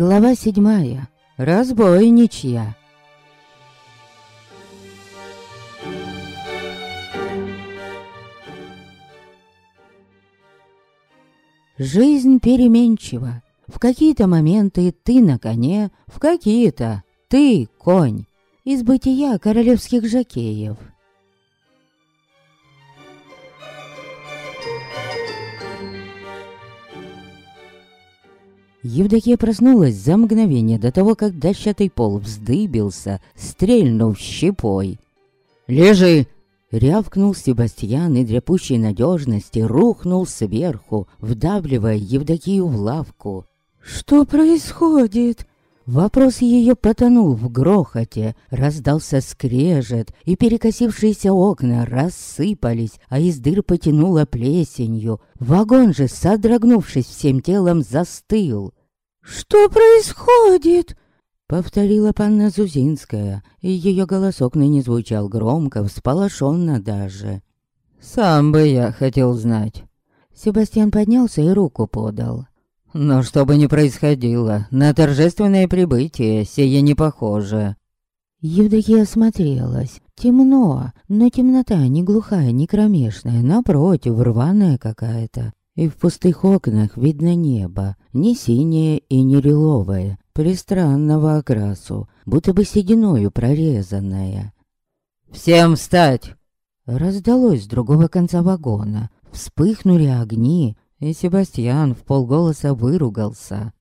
Глава седьмая. Разбойничья. Жизнь переменчива. В какие-то моменты ты на коне, в какие-то ты конь. Из бытия королевских жакеев. Евдокия проснулась за мгновение до того, как дощатый пол вздыбился, стрельнув щепой. «Лежи!» — рявкнул Себастьян и для пущей надежности рухнул сверху, вдавливая Евдокию в лавку. «Что происходит?» Вопрос ее потонул в грохоте, раздался скрежет, и перекосившиеся окна рассыпались, а из дыр потянуло плесенью. Вагон же, содрогнувшись всем телом, застыл. «Что происходит?» Повторила панна Зузинская, и ее голосок ныне звучал громко, всполошенно даже. «Сам бы я хотел знать». Себастьян поднялся и руку подал. Но что бы ни происходило, на торжественное прибытие сие не похоже. Евдокия осмотрелась. Темно, но темнота не глухая, не кромешная, напротив, рваная какая-то. И в пустых окнах видно небо, не синее и не лиловое, пристранного окрасу, будто бы сединою прорезанное. «Всем встать!» Раздалось с другого конца вагона. Вспыхнули огни, и Себастьян в полголоса выругался.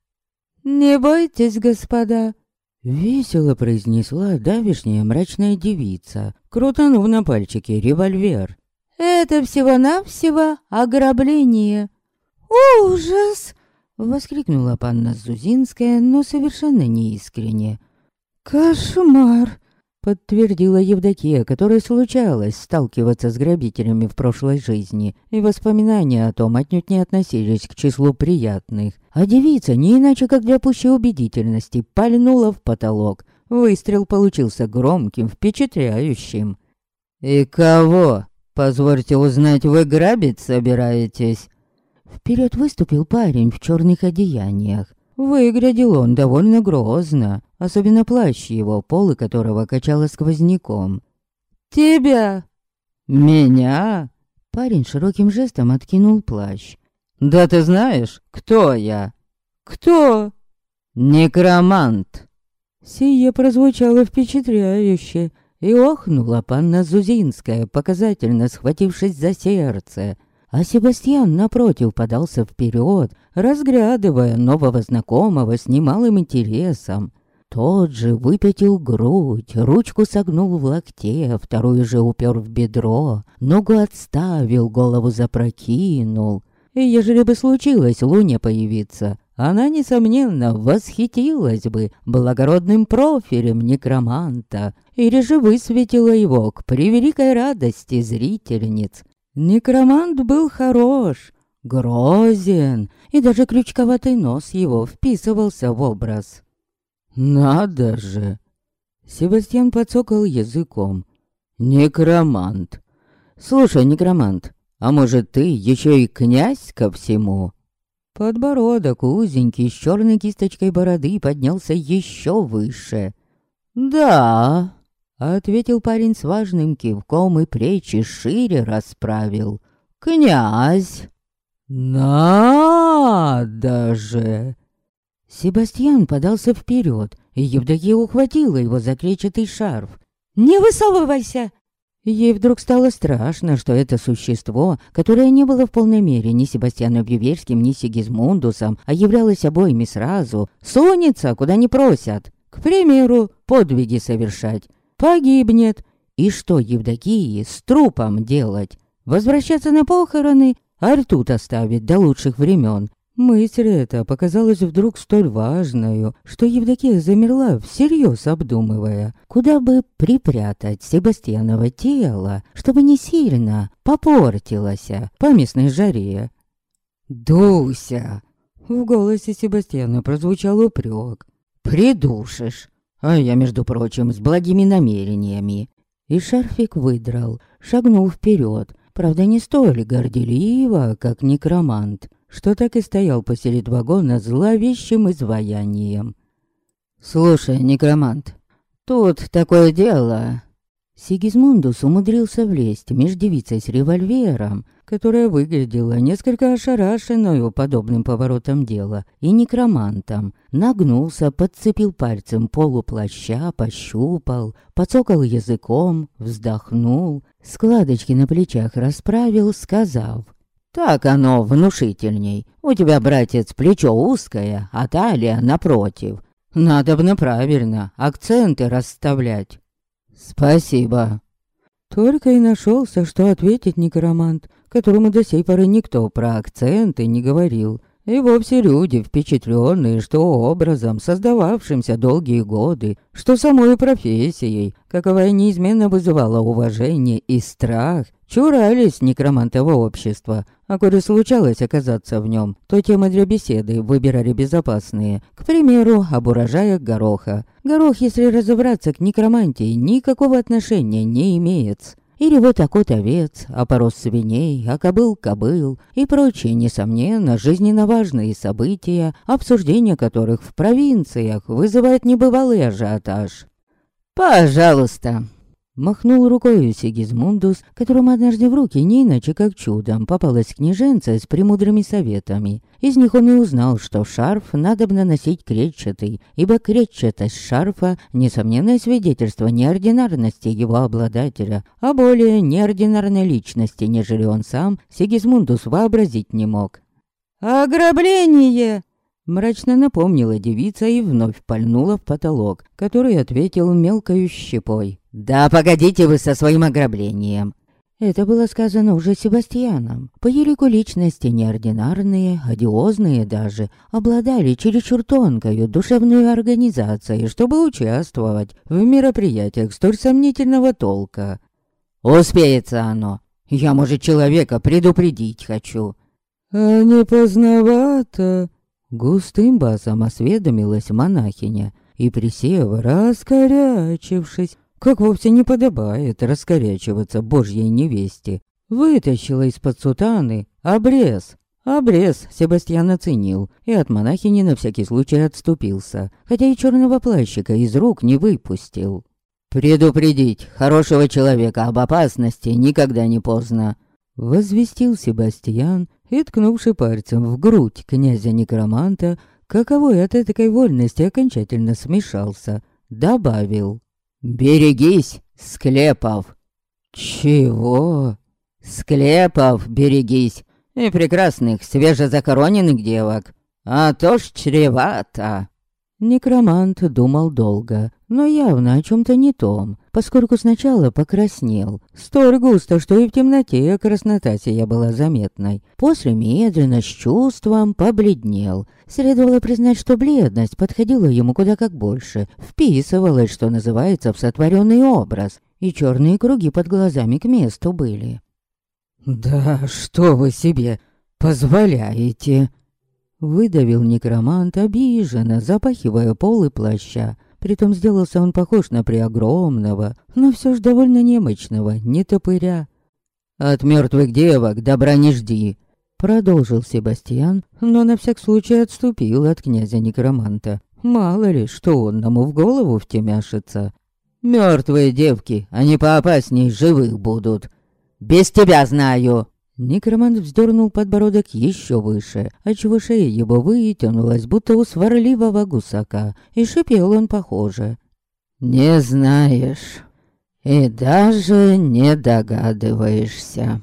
«Не бойтесь, господа!» Весело произнесла давишняя мрачная девица, крутанув на пальчике револьвер. «Это всего-навсего ограбление!» «Ужас!» — воскликнула панна Зузинская, но совершенно неискренне. «Кошмар!» Подтвердила Евдокия, которая случалось сталкиваться с грабителями в прошлой жизни, и воспоминания о том отнюдь не относились к числу приятных. А девица, не иначе как для пущей убедительности, пальнула в потолок. Выстрел получился громким, впечатляющим. «И кого, позвольте узнать, вы грабить собираетесь?» Вперед выступил парень в черных одеяниях. Выглядел он довольно грозно, особенно плащ его, полы которого качало сквозняком. «Тебя!» «Меня?» Парень широким жестом откинул плащ. «Да ты знаешь, кто я?» «Кто?» «Некромант!» Сие прозвучало впечатляюще, и охнула панна Зузинская, показательно схватившись за сердце. А Себастьян, напротив, подался вперед, разглядывая нового знакомого с немалым интересом. Тот же выпятил грудь, ручку согнул в локте, вторую же упер в бедро, ногу отставил, голову запрокинул. И ежели бы случилось Луне появиться, она, несомненно, восхитилась бы благородным профилем некроманта или же высветила его к превеликой радости зрительниц. Некромант был хорош, грозен, и даже крючковатый нос его вписывался в образ. «Надо же!» Себастьян подсокал языком. «Некромант! Слушай, некромант, а может ты еще и князь ко всему?» Подбородок узенький с черной кисточкой бороды поднялся еще выше. «Да!» — ответил парень с важным кивком и плечи шире расправил. «Князь!» «Надо же!» Себастьян подался вперед, и Евдокия ухватила его за кречетый шарф. «Не высовывайся!» Ей вдруг стало страшно, что это существо, которое не было в полной мере ни Себастьяном Бюверским, ни Сигизмундусом, а являлось обоими сразу, сунется, куда не просят. К примеру, подвиги совершать. Погибнет. И что Евдокии с трупом делать? Возвращаться на похороны? Артут оставить до лучших времен. Мысль эта показалась вдруг столь важную, что Евдокия замерла, всерьез обдумывая, куда бы припрятать Себастьянова тело, чтобы не сильно попортилось по местной жаре. «Дуся!» В голосе Себастьяна прозвучал упрек. «Придушишь!» А я, между прочим, с благими намерениями. И шарфик выдрал, шагнул вперед, правда не столь горделиво, как некромант, что так и стоял посеред вагона зловещим изваянием. «Слушай, некромант, тут такое дело...» Сигизмундус умудрился влезть меж девицей с револьвером, которая выглядела несколько ошарашенную подобным поворотом дела, и некромантом. Нагнулся, подцепил пальцем полуплаща, пощупал, подсокал языком, вздохнул, складочки на плечах расправил, сказав так оно внушительней. У тебя, братец, плечо узкое, а талия напротив. Надо бы правильно акценты расставлять. Спасибо. Только и нашелся, что ответить некромант, которому до сей поры никто про акценты не говорил. И вовсе люди, впечатленные, что образом, создававшимся долгие годы, что самой профессией, каковая неизменно вызывала уважение и страх, чурались некромантового общества, а коли случалось оказаться в нем, то темы для беседы выбирали безопасные. К примеру, об урожаях гороха. Горох, если разобраться к некромантии, никакого отношения не имеет или вот окот овец, опорос свиней, а кобыл кобыл и прочие, несомненно, жизненно важные события, обсуждение которых в провинциях вызывает небывалый ажиотаж. «Пожалуйста!» Махнул рукой Сигизмундус, которому однажды в руки не иначе как чудом попалась княженца с премудрыми советами. Из них он и узнал, что шарф надо наносить кречетый, ибо кречетость шарфа — несомненное свидетельство неординарности его обладателя, а более неординарной личности, нежели он сам, Сигизмундус вообразить не мог. «Ограбление!» Мрачно напомнила девица и вновь пальнула в потолок, который ответил мелкою щепой. «Да погодите вы со своим ограблением!» Это было сказано уже Себастьяном. По елику личности неординарные, одиозные даже, обладали чересчур тонкою душевной организацией, чтобы участвовать в мероприятиях столь сомнительного толка. «Успеется оно. Я, может, человека предупредить хочу». «А не поздновато?» Густым басом осведомилась монахиня и, присев, раскорячившись, как вовсе не подобает раскорячиваться божьей невесте, вытащила из-под сутаны обрез. Обрез Себастьян оценил и от монахини на всякий случай отступился, хотя и черного плащика из рук не выпустил. «Предупредить хорошего человека об опасности никогда не поздно», возвестил Себастьян и, ткнувший пальцем в грудь князя-некроманта, каковой от этой вольности окончательно смешался, добавил «Берегись, Склепов!» «Чего?» «Склепов, берегись! И прекрасных свежезакороненных девок! А то ж чревато!» Некромант думал долго, но явно о чем-то не том, поскольку сначала покраснел, столь густо, что и в темноте краснота сия была заметной. После медленно, с чувством, побледнел. Следовало признать, что бледность подходила ему куда как больше, вписывалась, что называется, в сотворенный образ, и черные круги под глазами к месту были. «Да что вы себе позволяете?» Выдавил некромант обиженно, запахивая полы плаща. Притом сделался он похож на преогромного, но все ж довольно немощного, не топыря. «От мертвых девок добра не жди!» Продолжил Себастьян, но на всяк случай отступил от князя-некроманта. Мало ли, что он нам в голову втемяшится. «Мертвые девки, они поопасней живых будут. Без тебя знаю!» Некромант вздернул подбородок еще выше, отчего шея его вытянулась, будто у сварливого гусака, и шипел он похоже. «Не знаешь и даже не догадываешься».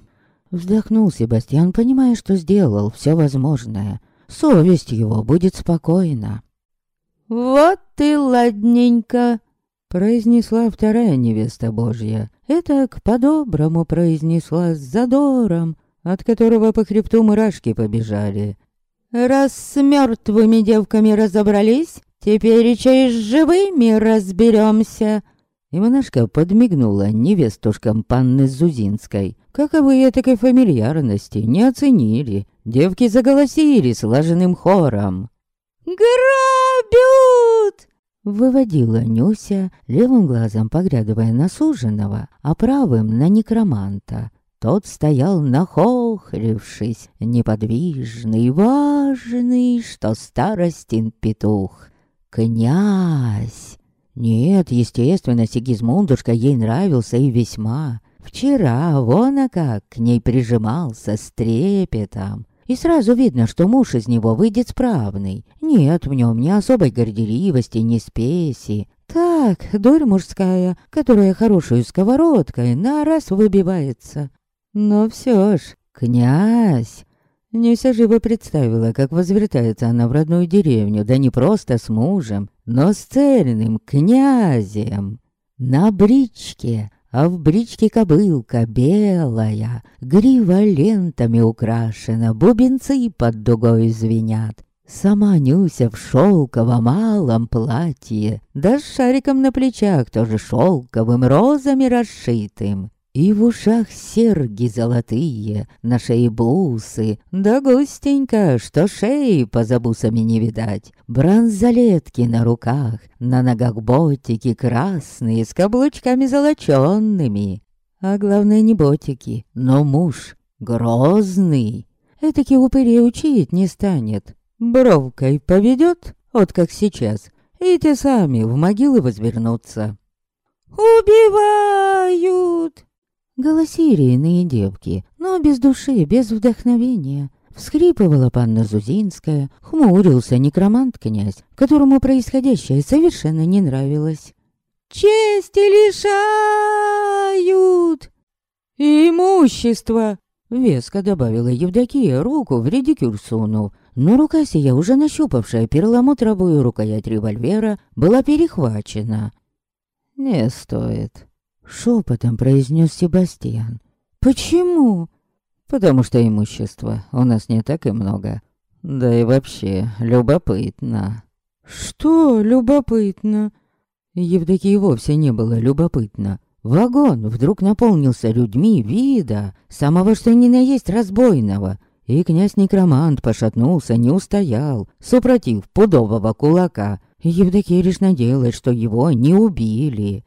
Вздохнул Себастьян, понимая, что сделал все возможное. Совесть его будет спокойна. «Вот ты ладненько!» Произнесла вторая невеста Божья. Это к по-доброму произнесла с задором, от которого по хребту мурашки побежали. «Раз с мертвыми девками разобрались, теперь и с живыми разберемся!» И монашка подмигнула невестушкам панны Зузинской. Каковые такой фамильярности не оценили. Девки заголосили слаженным хором. «Грабют!» Выводила Нюся, левым глазом поглядывая на суженого, а правым на некроманта. Тот стоял нахохрившись, неподвижный, важный, что старостин петух. Князь! Нет, естественно, Сигизмундушка ей нравился и весьма. Вчера вон а как к ней прижимался с трепетом. И сразу видно, что муж из него выйдет справный. Нет в нем ни особой горделивости, ни спеси. Так, дурь мужская, которая хорошую сковородкой на раз выбивается. Но все ж, князь... Неся живо представила, как возвертается она в родную деревню, да не просто с мужем, но с цельным князем. На бричке, а в бричке кобылка белая, грива лентами украшена, бубенцы под дугой звенят. Сама Нюся в шелковом малом платье, да с шариком на плечах, тоже шелковым, розами расшитым. И в ушах серьги золотые, на шее бусы, да густенько, что шеи поза бусами не видать. Бронзолетки на руках, на ногах ботики красные, с каблучками золоченными. А главное не ботики, но муж грозный. Этаки упырей учить не станет. Бровкой поведет, вот как сейчас, и те сами в могилы возвернутся. «Убивают!» Голосили иные девки, но без души, без вдохновения. Вскрипывала панна Зузинская, хмурился некромант князь, которому происходящее совершенно не нравилось. «Чести лишают!» «Имущество!» — веско добавила Евдокия, руку в редикюр сунув. Но рука сия, уже нащупавшая перламутровую рукоять револьвера, была перехвачена. «Не стоит», Шепотом произнес Себастьян. «Почему?» «Потому что имущества у нас не так и много. Да и вообще, любопытно». «Что любопытно?» Евдокии вовсе не было любопытно. Вагон вдруг наполнился людьми вида, самого что ни на есть разбойного. И князь-некромант пошатнулся, не устоял, супротив пудового кулака. Евдокия лишь надеялась, что его не убили.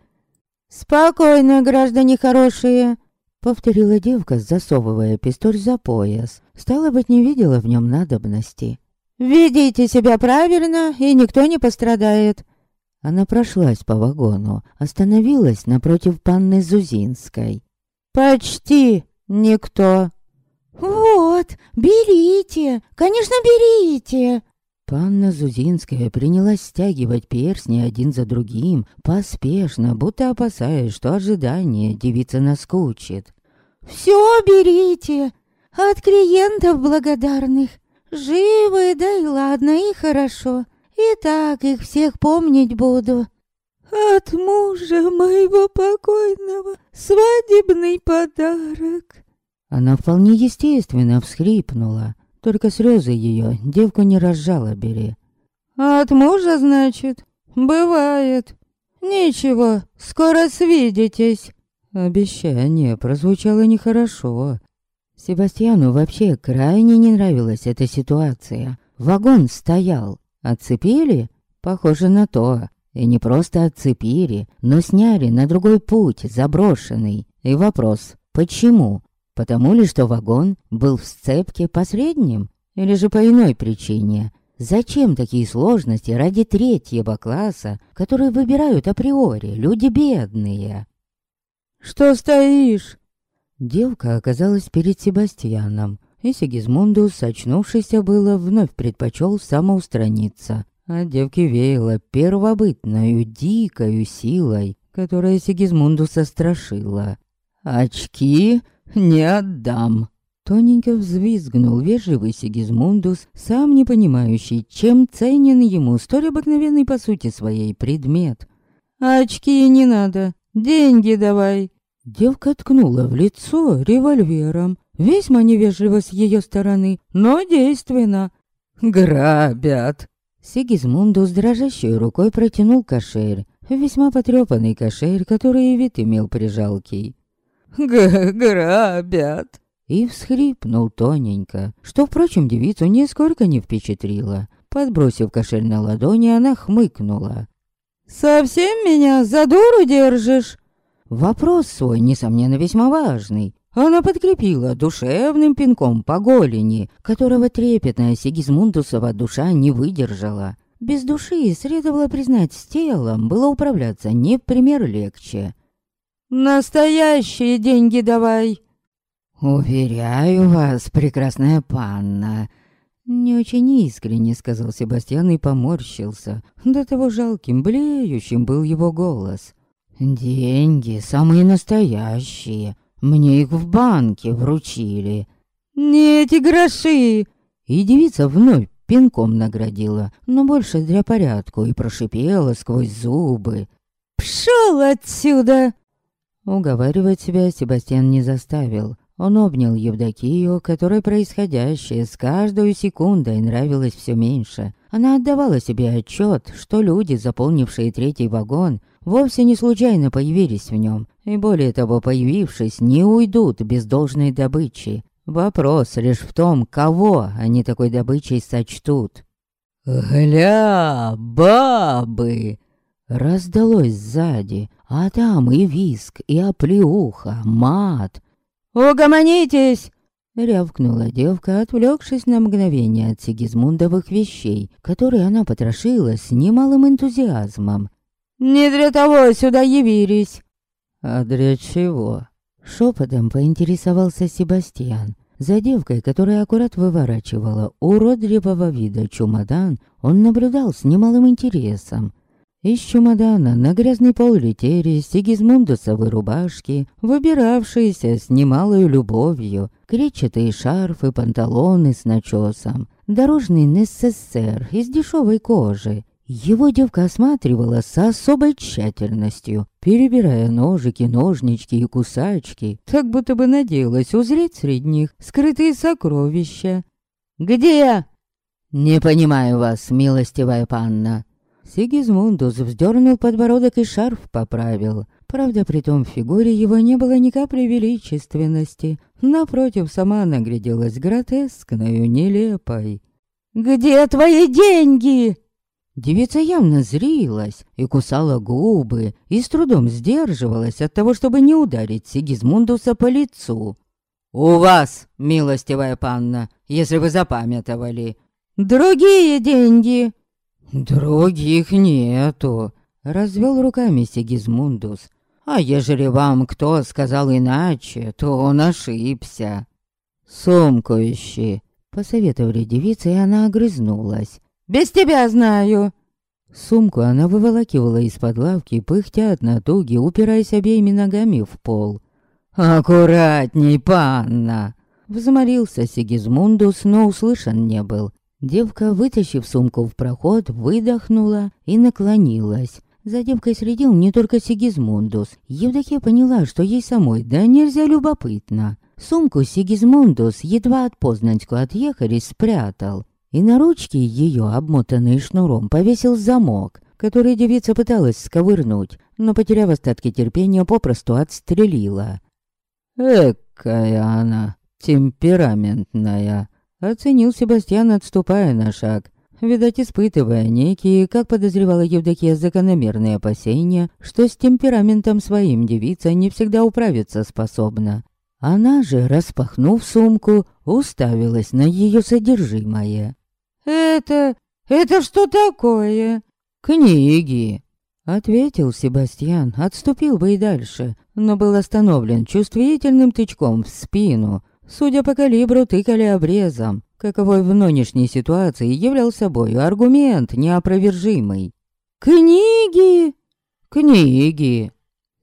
«Спокойно, граждане хорошие!» Повторила девка, засовывая пистоль за пояс. Стало быть, не видела в нем надобности. «Ведите себя правильно, и никто не пострадает!» Она прошлась по вагону, остановилась напротив панны Зузинской. «Почти никто!» «Вот, берите! Конечно, берите!» Панна Зузинская принялась стягивать перстни один за другим, поспешно, будто опасаясь, что ожидание девица наскучит. «Все берите! От клиентов благодарных! Живы, да и ладно, и хорошо. И так их всех помнить буду!» «От мужа моего покойного свадебный подарок!» Она вполне естественно всхрипнула. Только слезы ее девку не разжала бери. «От мужа, значит? Бывает. Ничего, скоро свидитесь». Обещание прозвучало нехорошо. Себастьяну вообще крайне не нравилась эта ситуация. Вагон стоял. Отцепили? Похоже на то. И не просто отцепили, но сняли на другой путь, заброшенный. И вопрос, почему? Потому ли, что вагон был в сцепке посредним? Или же по иной причине? Зачем такие сложности ради третьего класса, которые выбирают априори люди бедные? «Что стоишь?» Девка оказалась перед Себастьяном, и Сигизмундус, очнувшийся было, вновь предпочел самоустраниться. А девке веяло первобытною, дикою силой, которая Сигизмундуса страшила. «Очки?» «Не отдам!» Тоненько взвизгнул вежливый Сигизмундус, сам не понимающий, чем ценен ему столь обыкновенный по сути своей предмет. «Очки не надо, деньги давай!» Девка ткнула в лицо револьвером. Весьма невежливо с ее стороны, но действенно. «Грабят!» Сигизмундус дрожащей рукой протянул кошель. Весьма потрепанный кошель, который и вид имел прижалкий. Г грабят!» И всхрипнул тоненько, что, впрочем, девицу нисколько не впечатлило. Подбросив кошель на ладони, она хмыкнула. «Совсем меня за дуру держишь?» Вопрос свой, несомненно, весьма важный. она подкрепила душевным пинком по голени, которого трепетная Сигизмундусова душа не выдержала. Без души, следовало признать, с телом было управляться не в пример легче. «Настоящие деньги давай!» «Уверяю вас, прекрасная панна!» Не очень искренне сказал Себастьян и поморщился. До того жалким, блеющим был его голос. «Деньги самые настоящие. Мне их в банке вручили». «Не эти гроши!» И девица вновь пинком наградила, но больше для порядку, и прошипела сквозь зубы. «Пшёл отсюда!» Уговаривать себя Себастьян не заставил. Он обнял Евдокию, которой происходящее с каждой секундой нравилось все меньше. Она отдавала себе отчет, что люди, заполнившие третий вагон, вовсе не случайно появились в нем, и более того, появившись, не уйдут без должной добычи. Вопрос лишь в том, кого они такой добычей сочтут. «Гля, бабы!» Раздалось сзади, а там и виск, и оплеуха, мат. «Угомонитесь!» Рявкнула девка, отвлекшись на мгновение от сигизмундовых вещей, которые она потрошила с немалым энтузиазмом. «Не для того сюда явились!» «А для чего?» Шепотом поинтересовался Себастьян. За девкой, которая аккурат выворачивала уродливого вида чемодан, он наблюдал с немалым интересом. Из чемодана на грязный пол летели сигизмундусовы рубашки, выбиравшиеся с немалой любовью, кречетые шарфы, панталоны с начесом, дорожный НССР из дешевой кожи, его девка осматривала с особой тщательностью, перебирая ножики, ножнички и кусачки, так будто бы надеялась узреть среди них скрытые сокровища. «Где?» «Не понимаю вас, милостивая панна». Сигизмундус вздернул подбородок и шарф поправил. Правда, при том в фигуре его не было ни капли величественности. Напротив, сама она гляделась гротескною, нелепой. «Где твои деньги?» Девица явно зрилась и кусала губы, и с трудом сдерживалась от того, чтобы не ударить Сигизмундуса по лицу. «У вас, милостивая панна, если вы запамятовали». «Другие деньги!» «Других нету», — развел руками Сигизмундус. «А ежели вам кто сказал иначе, то он ошибся». «Сумку ищи», — посоветовали девице, и она огрызнулась. Без тебя знаю!» Сумку она выволакивала из-под лавки, пыхтя от натуги, упираясь обеими ногами в пол. «Аккуратней, панна!» Взмолился Сигизмундус, но услышан не был. Девка, вытащив сумку в проход, выдохнула и наклонилась. За девкой следил не только Сигизмундус. Евдокия поняла, что ей самой да нельзя любопытно. Сумку Сигизмундус, едва от Познаньку отъехали, спрятал и на ручке ее, обмотанный шнуром, повесил замок, который девица пыталась сковырнуть, но, потеряв остатки терпения, попросту отстрелила. «Экая она, темпераментная», — оценил Себастьян, отступая на шаг. Видать, испытывая некие, как подозревала Евдокия, закономерные опасения, что с темпераментом своим девица не всегда управиться способна. Она же, распахнув сумку, уставилась на ее содержимое. «Это... это что такое?» «Книги», — ответил Себастьян, отступил бы и дальше, но был остановлен чувствительным тычком в спину. Судя по калибру, тыкали обрезом, каковой в нынешней ситуации являл собой аргумент неопровержимый. «Книги!» «Книги!»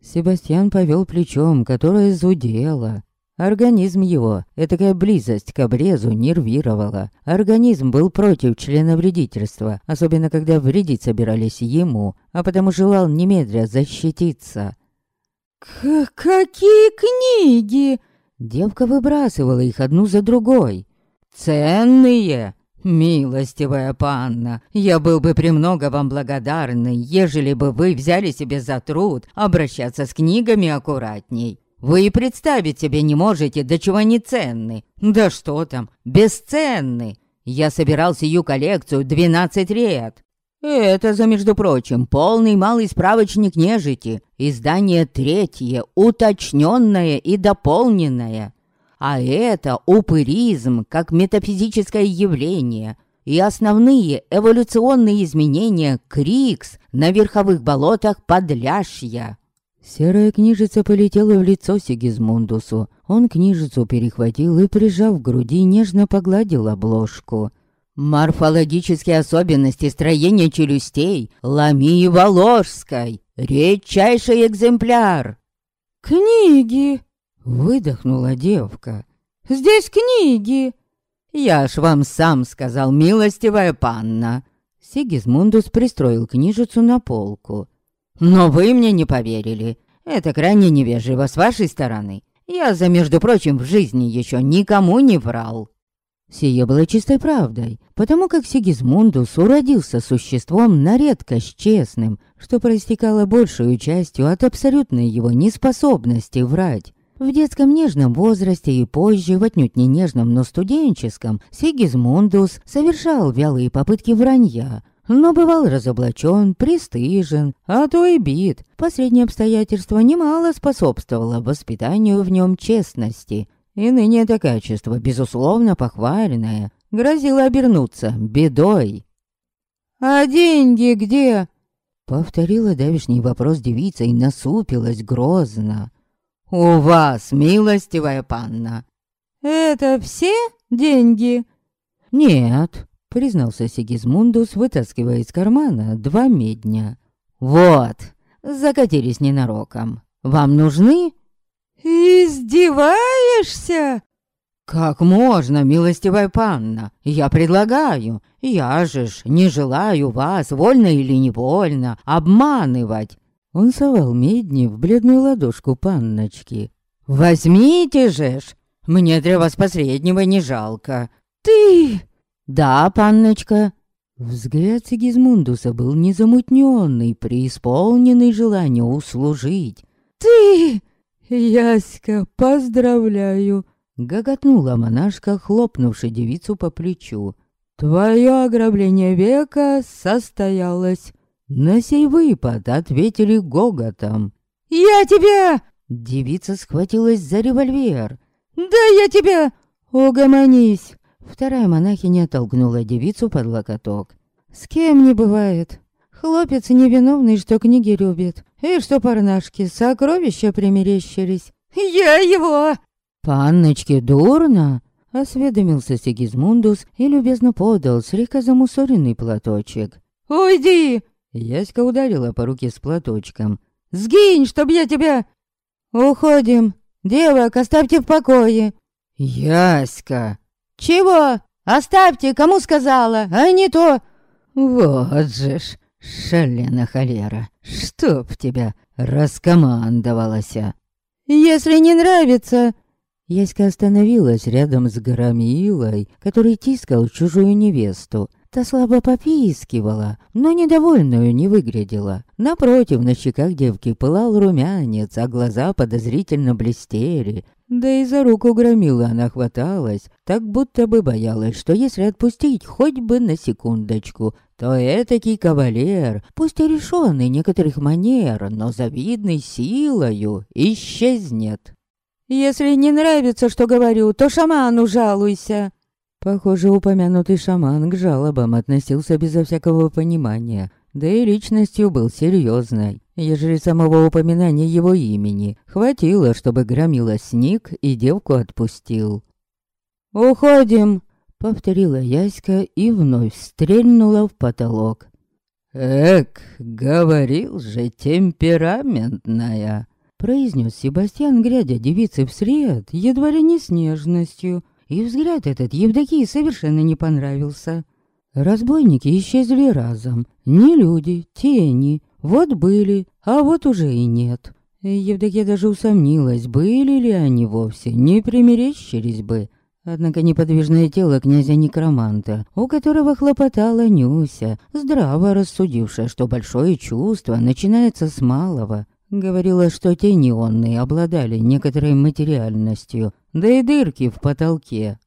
Себастьян повел плечом, которое зудело. Организм его, этакая близость к обрезу нервировала. Организм был против членовредительства, особенно когда вредить собирались ему, а потому желал немедля защититься. К «Какие книги?» Девка выбрасывала их одну за другой. «Ценные!» «Милостивая панна, я был бы премного вам благодарный, ежели бы вы взяли себе за труд обращаться с книгами аккуратней. Вы и представить себе не можете, до чего они ценны. Да что там, бесценны. Я собирал сию коллекцию 12 лет. Это за, между прочим, полный малый справочник нежити, издание третье, уточненное и дополненное. А это упыризм как метафизическое явление и основные эволюционные изменения Крикс на верховых болотах Подляшья. Серая книжица полетела в лицо Сигизмундусу. Он книжицу перехватил и, прижав к груди, нежно погладил обложку. Морфологические особенности строения челюстей Ламии Воложской. Редчайший экземпляр. «Книги!» — выдохнула девка. «Здесь книги!» «Я ж вам сам сказал, милостивая панна!» Сигизмундус пристроил книжицу на полку. «Но вы мне не поверили. Это крайне невежливо с вашей стороны. Я за, между прочим, в жизни еще никому не врал». Сие было чистой правдой, потому как Сигизмундус уродился существом на редкость честным, что проистекало большую частью от абсолютной его неспособности врать. В детском нежном возрасте и позже, в отнюдь не нежном, но студенческом, Сигизмундус совершал вялые попытки вранья, но бывал разоблачен, пристыжен, а то и бит. Последнее обстоятельство немало способствовало воспитанию в нем честности, и ныне это качество, безусловно похваленное, грозило обернуться бедой. «А деньги где?» Повторила давишний вопрос девица и насупилась грозно. «У вас, милостивая панна!» «Это все деньги?» «Нет», — признался Сигизмундус, вытаскивая из кармана два медня. «Вот, закатились ненароком. Вам нужны?» «Издеваешься?» «Как можно, милостивая панна? Я предлагаю. Я же ж не желаю вас, вольно или невольно, обманывать». Он совал медни в бледную ладошку панночки. «Возьмите же ж! Мне для вас последнего не жалко». «Ты...» «Да, панночка». Взгляд Сигизмундуса был незамутненный, преисполненный желания услужить. «Ты...» «Яська, поздравляю!» Гоготнула монашка, хлопнувши девицу по плечу. «Твое ограбление века состоялось!» На сей выпад ответили гоготом. «Я тебя!» Девица схватилась за револьвер. «Да я тебя!» «Угомонись!» Вторая монахиня толкнула девицу под локоток. «С кем не бывает. Хлопец невиновный, что книги любит. И что парнашки сокровища примерещились. Я его! Панночки, дурно! Осведомился Сигизмундус и любезно подал слегка замусоренный платочек. «Уйди!» Яська ударила по руке с платочком. «Сгинь, чтоб я тебя...» «Уходим! Девок, оставьте в покое!» «Яська!» «Чего? Оставьте, кому сказала, а не то...» «Вот же ж!» Шалена холера, чтоб тебя раскомандовалася. Если не нравится... Яська остановилась рядом с Громилой, который тискал чужую невесту. Та слабо попискивала, но недовольную не выглядела. Напротив, на щеках девки пылал румянец, а глаза подозрительно блестели. Да и за руку громила она хваталась, так будто бы боялась, что если отпустить хоть бы на секундочку, то этакий кавалер, пусть и решенный некоторых манер, но завидный силою, исчезнет. «Если не нравится, что говорю, то шаману жалуйся!» Похоже, упомянутый шаман к жалобам относился безо всякого понимания, да и личностью был серьезной. Ежели самого упоминания его имени хватило, чтобы громила сник и девку отпустил. «Уходим!» — повторила Яська и вновь стрельнула в потолок. «Эк, говорил же, темпераментная!» произнес Себастьян, глядя девице вслед, едва ли не с нежностью. И взгляд этот Евдокии совершенно не понравился. Разбойники исчезли разом. Не люди, тени. Вот были, а вот уже и нет. Евдокия даже усомнилась, были ли они вовсе, не примерещились бы. Однако неподвижное тело князя-некроманта, у которого хлопотала Нюся, здраво рассудившая, что большое чувство начинается с малого, говорила, что те неонные обладали некоторой материальностью, да и дырки в потолке.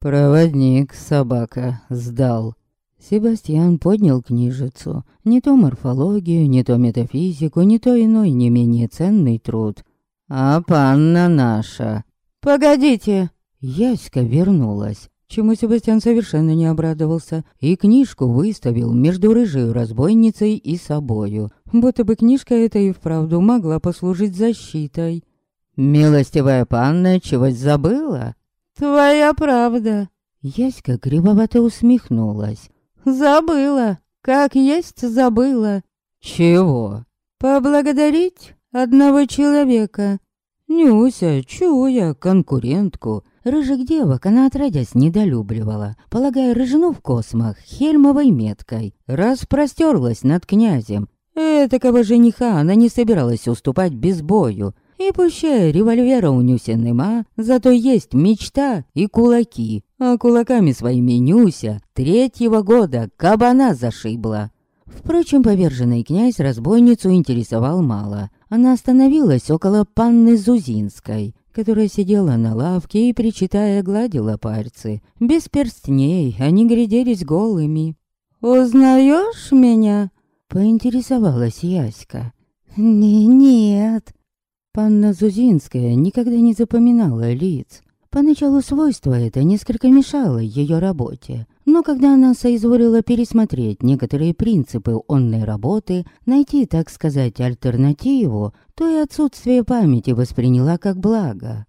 Проводник, собака, сдал. Себастьян поднял книжицу. Не то морфологию, не то метафизику, не то иной не менее ценный труд. А панна наша. «Погодите!» Яська вернулась, чему Себастьян совершенно не обрадовался, и книжку выставил между рыжей разбойницей и собою, будто бы книжка эта и вправду могла послужить защитой. «Милостивая панна чего-то забыла?» «Твоя правда!» Яська кривовато усмехнулась. Забыла. Как есть забыла. Чего? Поблагодарить одного человека. Нюся, чуя конкурентку, рыжих девок она отродясь недолюбливала, полагая рыжину в космах хельмовой меткой, распростерлась над князем. Этакого жениха она не собиралась уступать без бою, и пущая револьвера у Нюся нема, зато есть мечта и кулаки, а кулаками своими Нюся третьего года кабана зашибла. Впрочем, поверженный князь разбойницу интересовал мало. Она остановилась около панны Зузинской, которая сидела на лавке и, причитая, гладила пальцы. Без перстней они гряделись голыми. «Узнаешь меня?» — поинтересовалась Яська. Не «Нет». Панна Зузинская никогда не запоминала лиц. Поначалу свойство это несколько мешало ее работе, но когда она соизволила пересмотреть некоторые принципы онной работы, найти, так сказать, альтернативу, то и отсутствие памяти восприняла как благо.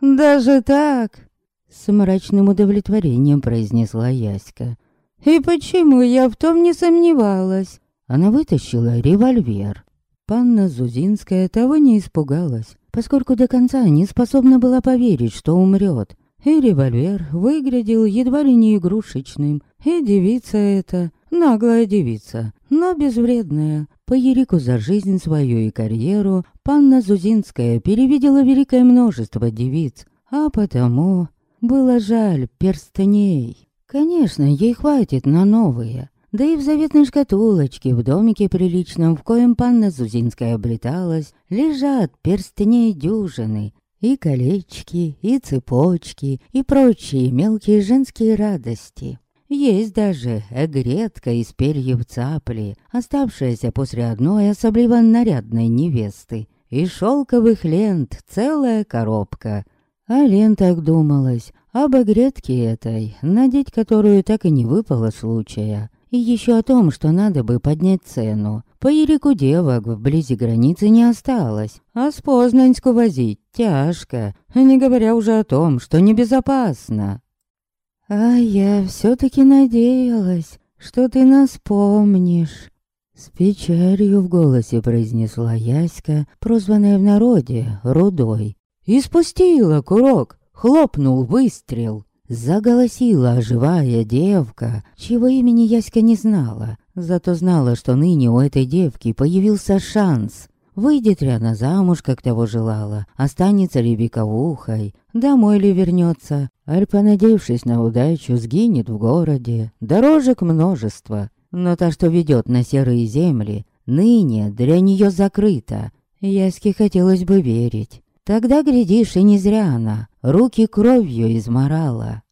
«Даже так?» С мрачным удовлетворением произнесла Яська. «И почему я в том не сомневалась?» Она вытащила револьвер. Панна Зузинская того не испугалась поскольку до конца не способна была поверить, что умрет. И револьвер выглядел едва ли не игрушечным. И девица эта, наглая девица, но безвредная. По Ерику за жизнь свою и карьеру панна Зузинская перевидела великое множество девиц, а потому было жаль перстней. Конечно, ей хватит на новые, да и в заветной шкатулочке, в домике приличном, в коем панна Зузинская облеталась, лежат перстней дюжины, и колечки, и цепочки, и прочие мелкие женские радости. Есть даже эгретка из перьев цапли, оставшаяся после одной особливо нарядной невесты, и шелковых лент целая коробка. А Лен так думалось, об эгретке этой, надеть которую так и не выпало случая. И еще о том, что надо бы поднять цену. По Ерику девок вблизи границы не осталось, а с Познаньску возить тяжко, не говоря уже о том, что небезопасно. А я все-таки надеялась, что ты нас помнишь. С печалью в голосе произнесла Яська, прозванная в народе Рудой. И спустила курок, хлопнул выстрел. Заголосила живая девка, чего имени Яська не знала, зато знала, что ныне у этой девки появился шанс. Выйдет ли она замуж, как того желала, останется ли вековухой, домой ли вернется, аль, понадеявшись на удачу, сгинет в городе. Дорожек множество, но та, что ведет на серые земли, ныне для нее закрыта. Яське хотелось бы верить. Тогда, глядишь, и не зря она руки кровью изморала.